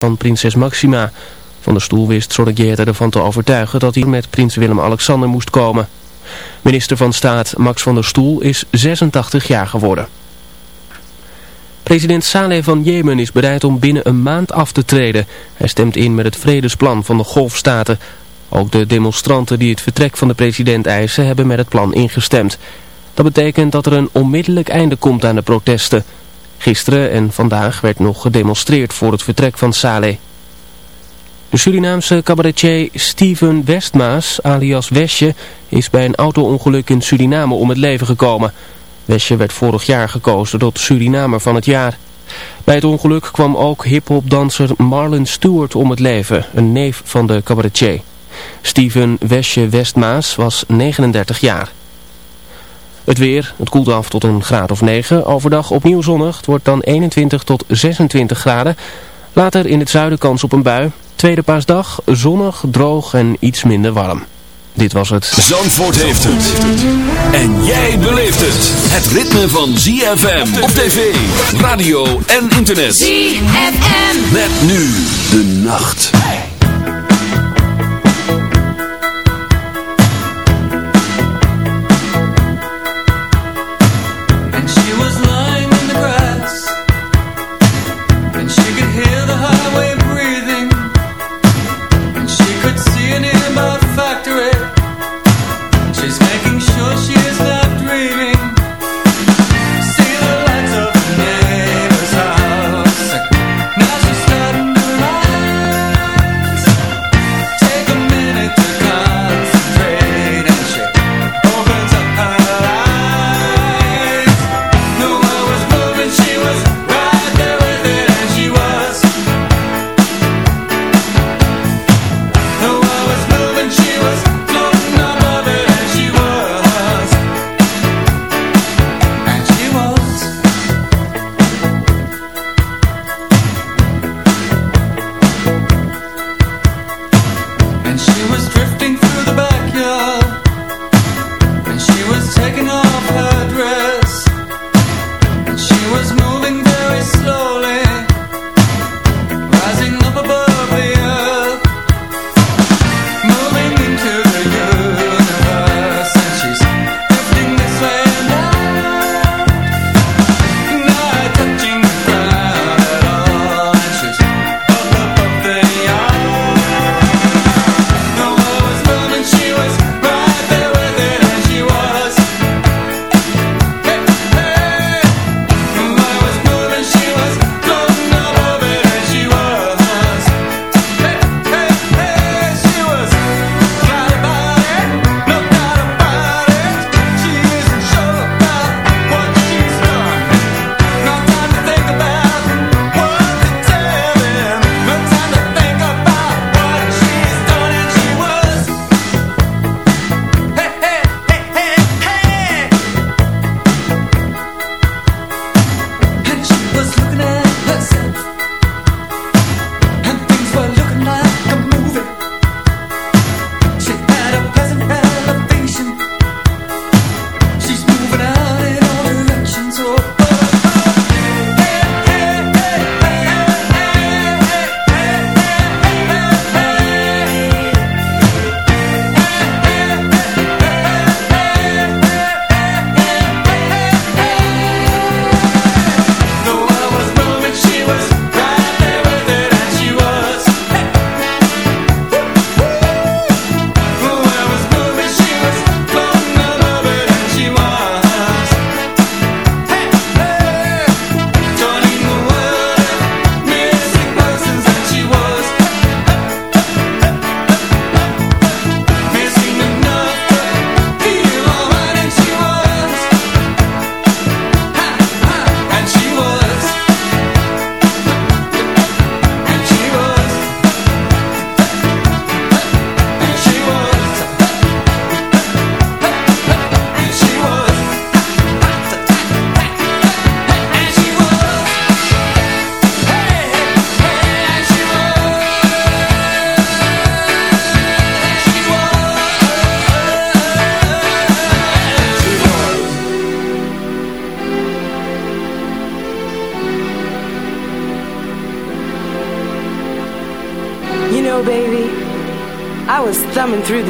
van prinses Maxima. Van der Stoel wist Sorregeta ervan te overtuigen dat hij met prins Willem-Alexander moest komen. Minister van Staat Max van der Stoel is 86 jaar geworden. President Saleh van Jemen is bereid om binnen een maand af te treden. Hij stemt in met het vredesplan van de golfstaten. Ook de demonstranten die het vertrek van de president eisen hebben met het plan ingestemd. Dat betekent dat er een onmiddellijk einde komt aan de protesten. Gisteren en vandaag werd nog gedemonstreerd voor het vertrek van Saleh. De Surinaamse cabaretier Steven Westmaas, alias Wesje, is bij een auto-ongeluk in Suriname om het leven gekomen. Wesje werd vorig jaar gekozen tot Surinamer van het jaar. Bij het ongeluk kwam ook hiphopdanser Marlon Stewart om het leven, een neef van de cabaretier. Steven Wesje Westmaas was 39 jaar. Het weer, het koelt af tot een graad of 9. Overdag opnieuw zonnig, het wordt dan 21 tot 26 graden. Later in het zuiden kans op een bui. Tweede paasdag, zonnig, droog en iets minder warm. Dit was het. Zandvoort heeft het. En jij beleeft het. Het ritme van ZFM op tv, radio en internet. ZFM. Met nu de nacht.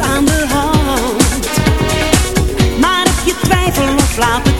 aan de hand. Maar heb je twijfel of laat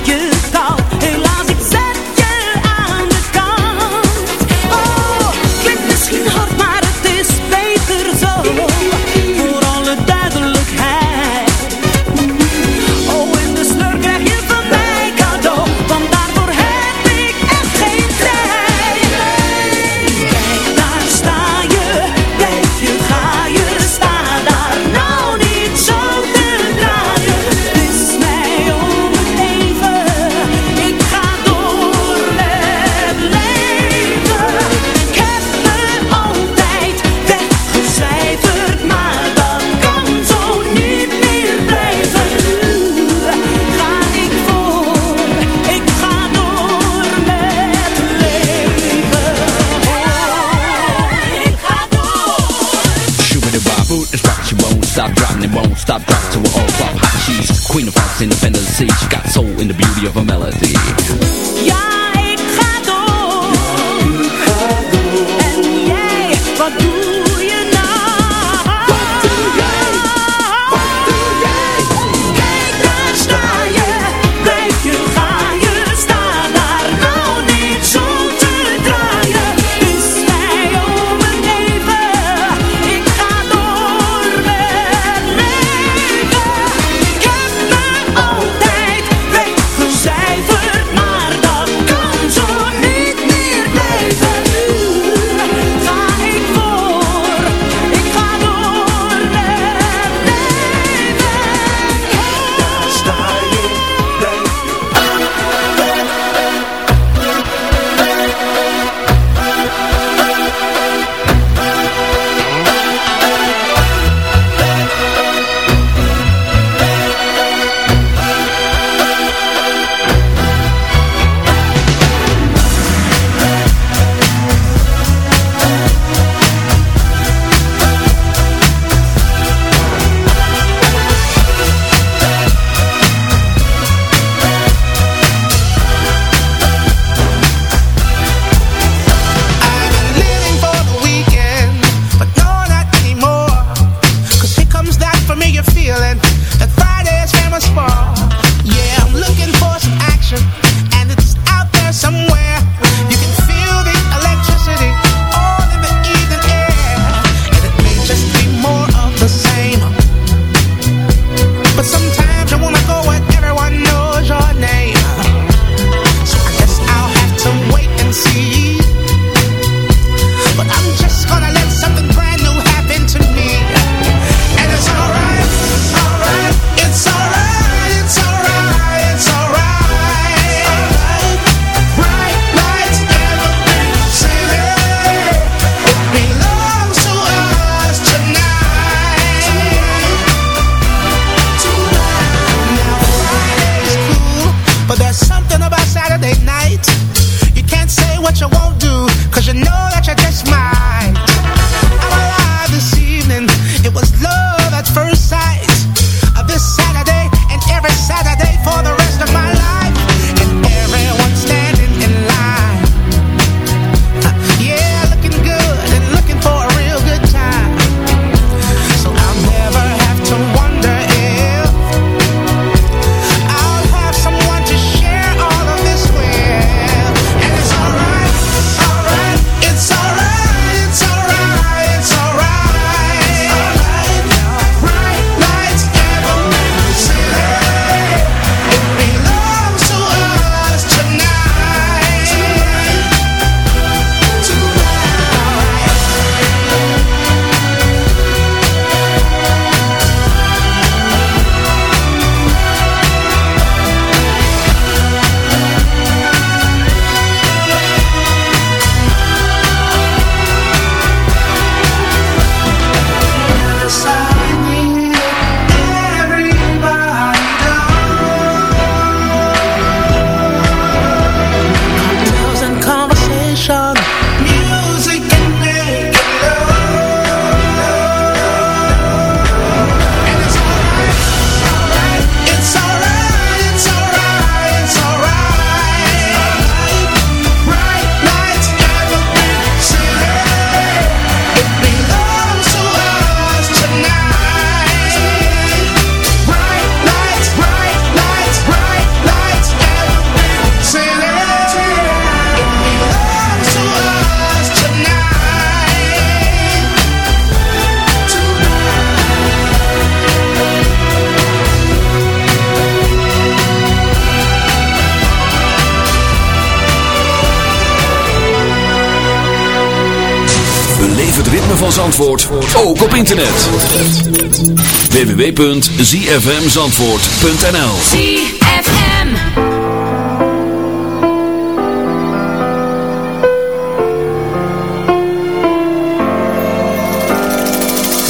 www.zfmzandvoort.nl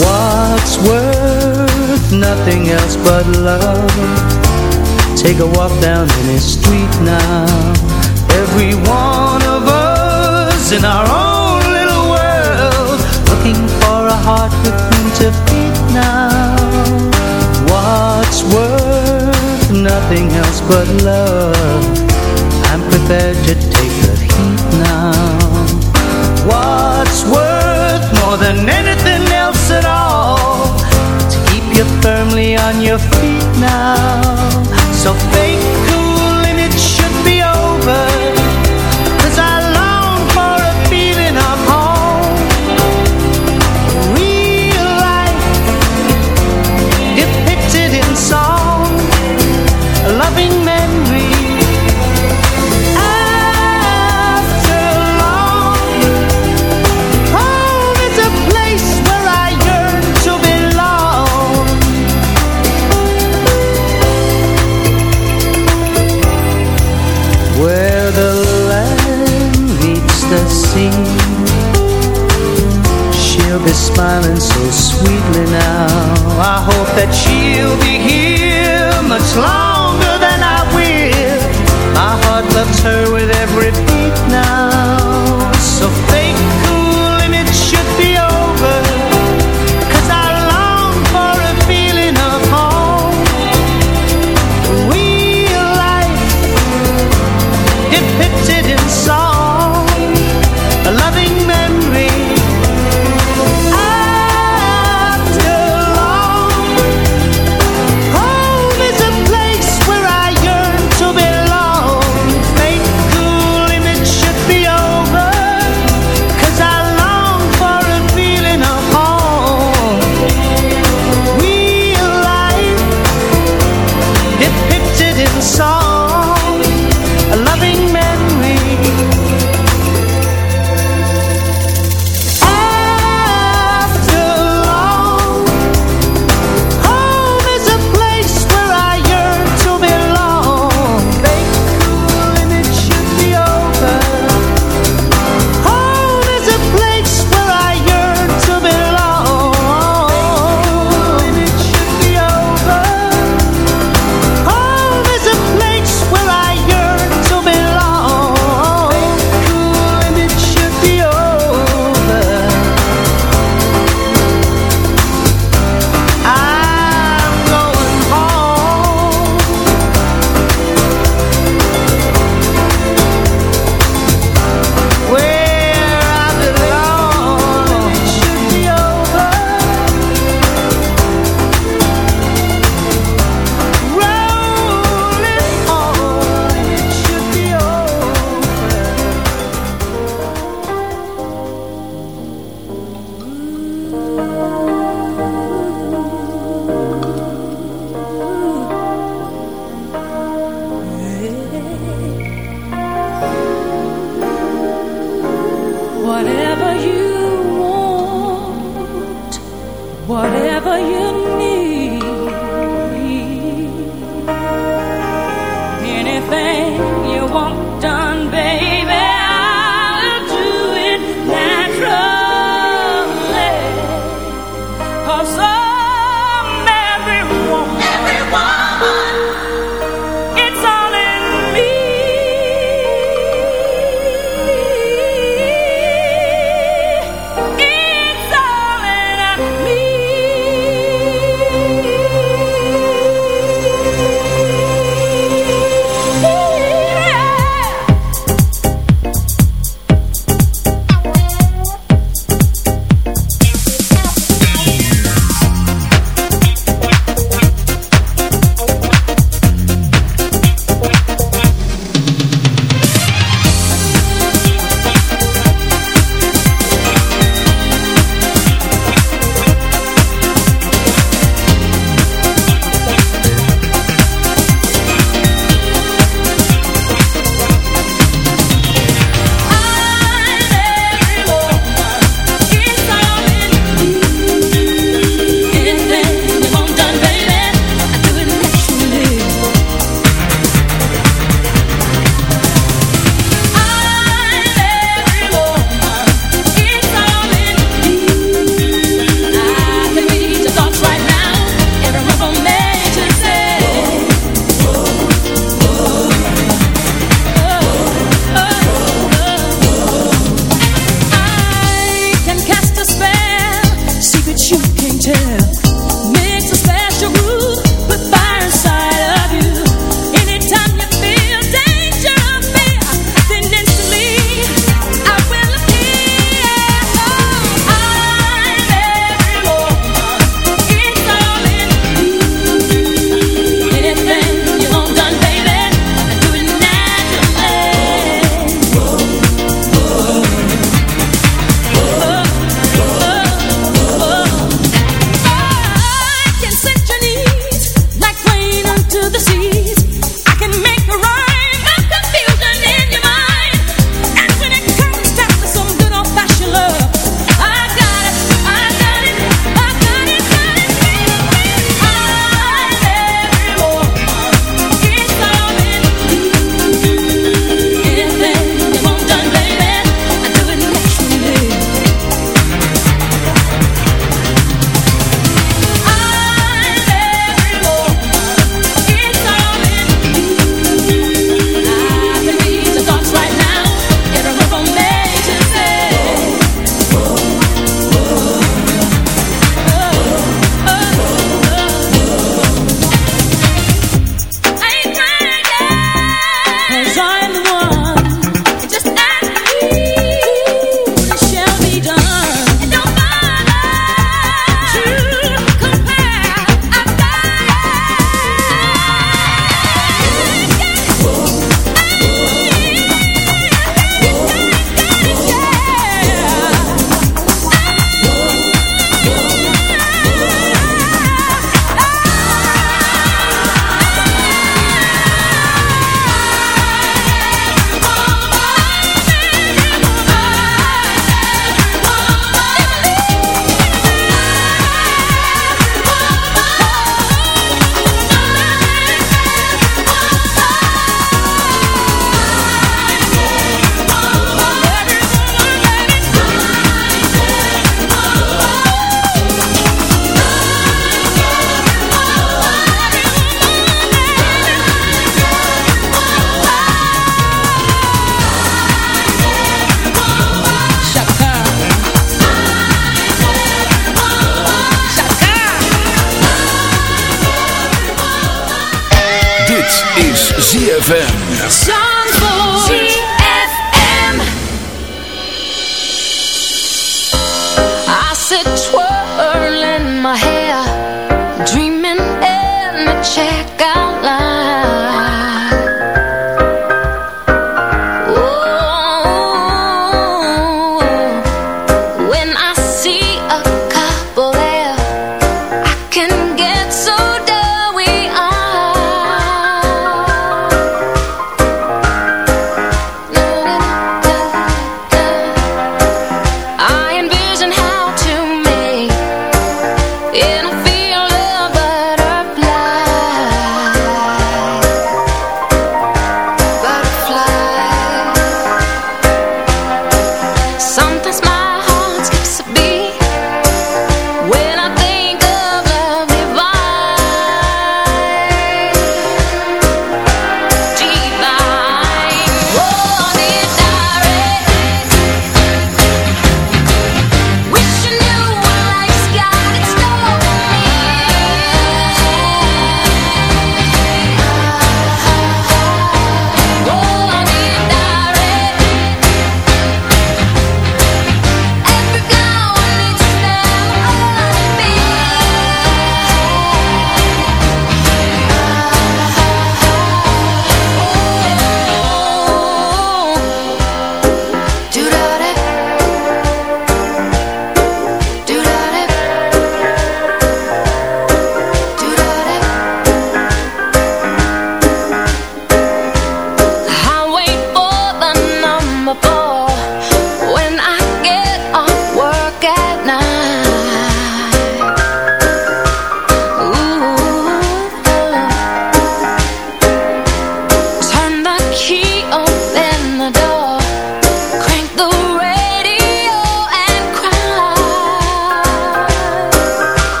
What's worth nothing else but love? Take a walk down any street now. Every one of us in our own little world Looking for a heart with room to nothing else but love. I'm prepared to take the heat now. What's worth more than anything else at all? To keep you firmly on your feet now. So fake smiling so sweetly now. I hope that she'll be here much longer than I will. My heart loves her with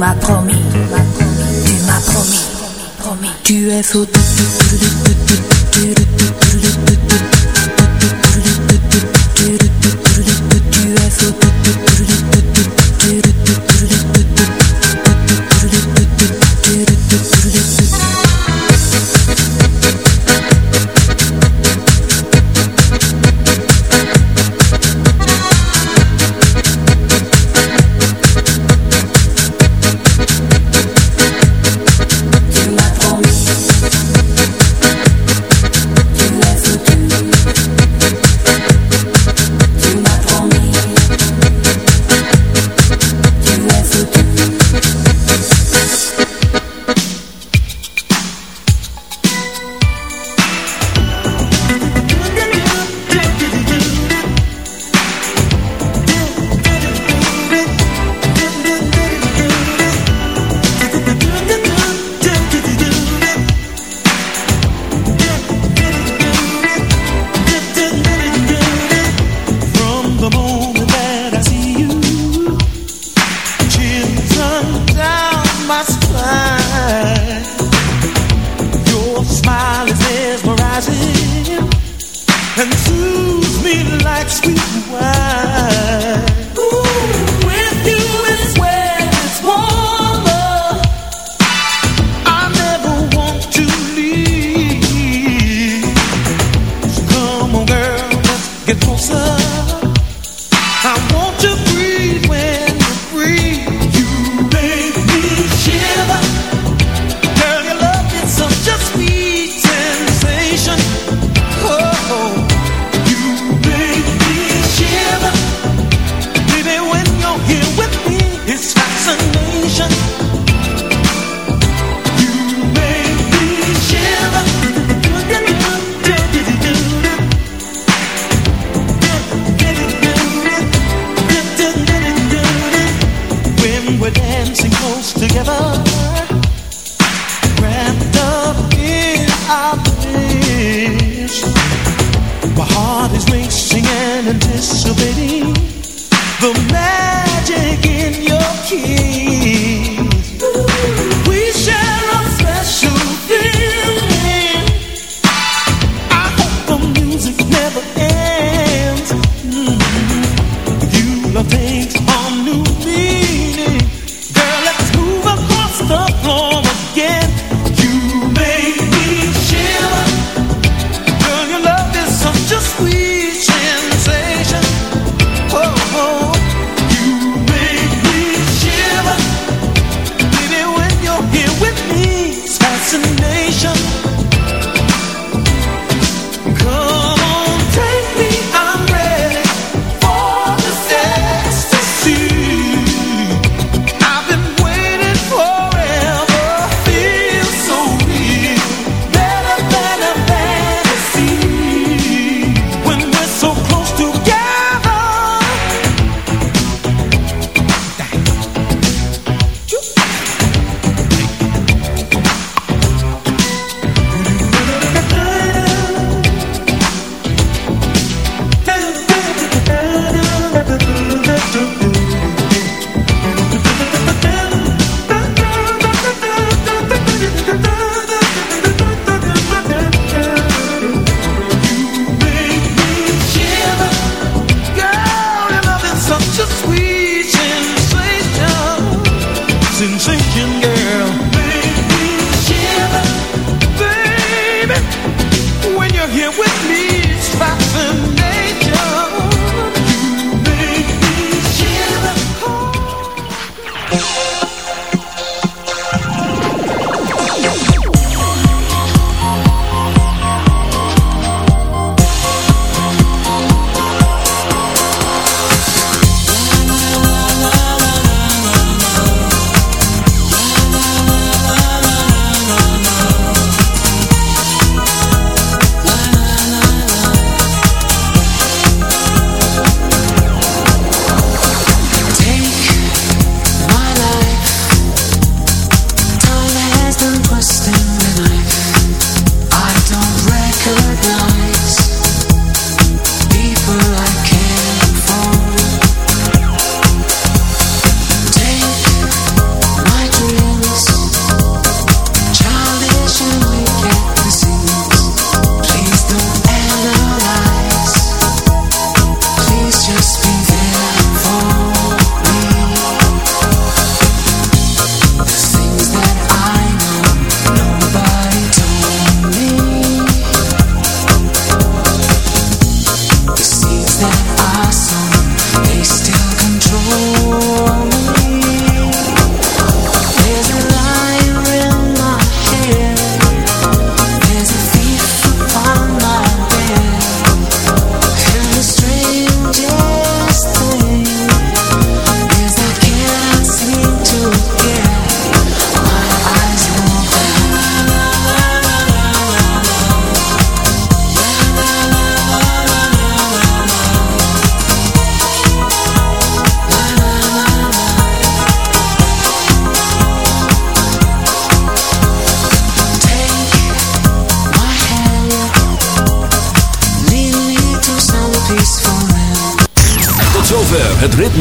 m'as promis, tu m'as promis, promis. Tu es fou.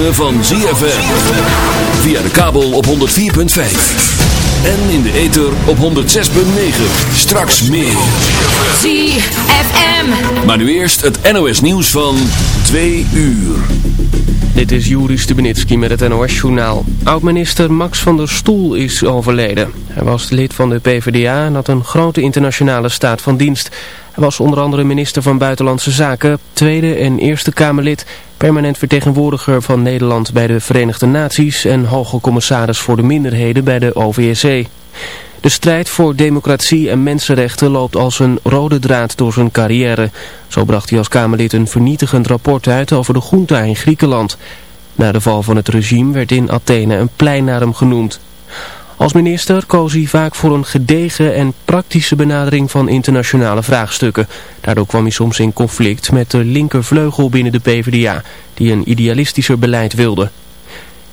Ritme van ZFM. Via de kabel op 104.5. En in de ether op 106.9. Straks meer. ZFM. Maar nu eerst het NOS nieuws van 2 uur. Dit is Juri Stubenitski met het NOS-journaal. Oud-minister Max van der Stoel is overleden. Hij was lid van de PvdA en had een grote internationale staat van dienst. Was onder andere minister van Buitenlandse Zaken, Tweede en Eerste Kamerlid, permanent vertegenwoordiger van Nederland bij de Verenigde Naties en hoge commissaris voor de minderheden bij de OVSE. De strijd voor democratie en mensenrechten loopt als een rode draad door zijn carrière. Zo bracht hij als Kamerlid een vernietigend rapport uit over de junta in Griekenland. Na de val van het regime werd in Athene een plein naar hem genoemd. Als minister koos hij vaak voor een gedegen en praktische benadering van internationale vraagstukken. Daardoor kwam hij soms in conflict met de linkervleugel binnen de PvdA, die een idealistischer beleid wilde.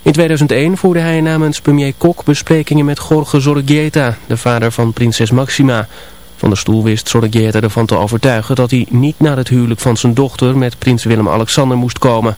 In 2001 voerde hij namens premier Kok besprekingen met Jorge Zorregieta, de vader van prinses Maxima. Van der Stoel wist Sorregeta ervan te overtuigen dat hij niet naar het huwelijk van zijn dochter met prins Willem-Alexander moest komen.